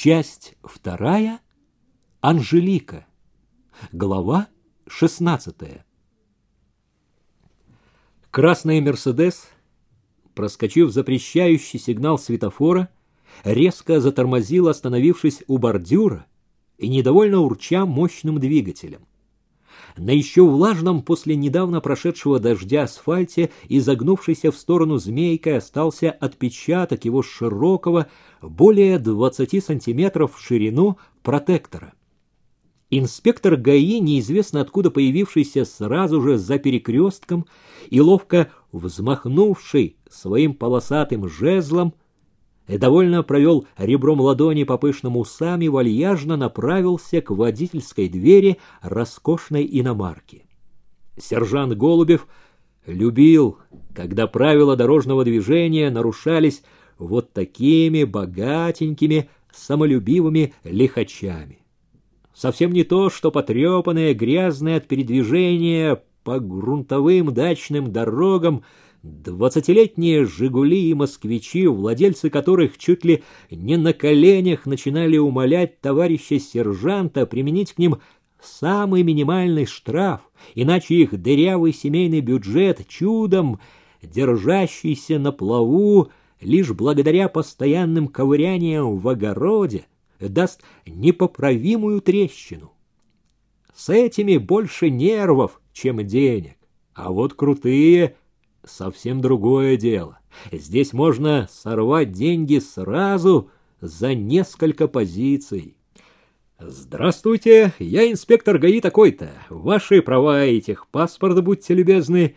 Часть вторая. Анжелика. Глава шестнадцатая. Красный «Мерседес», проскочив запрещающий сигнал светофора, резко затормозил, остановившись у бордюра и недовольно урча мощным двигателем. На еще влажном после недавно прошедшего дождя асфальте, изогнувшейся в сторону змейкой, остался отпечаток его широкого, более 20 сантиметров в ширину протектора. Инспектор ГАИ, неизвестно откуда появившийся сразу же за перекрестком и ловко взмахнувший своим полосатым жезлом, и довольно провел ребром ладони по пышным усам и вальяжно направился к водительской двери роскошной иномарки. Сержант Голубев любил, когда правила дорожного движения нарушались вот такими богатенькими, самолюбивыми лихачами. Совсем не то, что потрепанные, грязные от передвижения по грунтовым дачным дорогам двадцатилетние «Жигули» и «Москвичи», владельцы которых чуть ли не на коленях начинали умолять товарища сержанта применить к ним самый минимальный штраф, иначе их дырявый семейный бюджет чудом, держащийся на плаву лишь благодаря постоянным ковыряниям в огороде, даст непоправимую трещину. С этими больше нервов, чем денег. А вот крутые — совсем другое дело. Здесь можно сорвать деньги сразу за несколько позиций. «Здравствуйте, я инспектор ГАИ такой-то. Ваши права и техпаспорт, будьте любезны.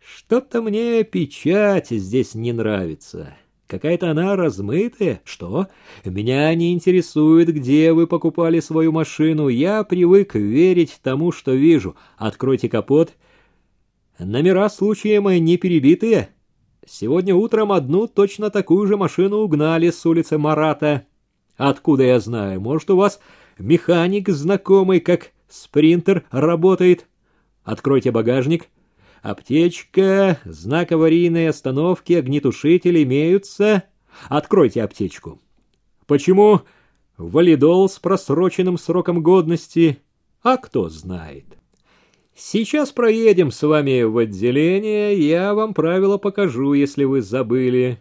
Что-то мне печать здесь не нравится. Какая-то она размытая. Что? Меня не интересует, где вы покупали свою машину. Я привык верить тому, что вижу. Откройте капот. Номера случаем не перебитые. Сегодня утром одну точно такую же машину угнали с улицы Марата. Откуда я знаю? Может, у вас механик знакомый, как спринтер, работает? Откройте багажник. Аптечка, знак аварийной остановки, огнетушитель имеются. Откройте аптечку. Почему валидол с просроченным сроком годности? А кто знает. Сейчас проедем с вами в отделение, я вам правила покажу, если вы забыли.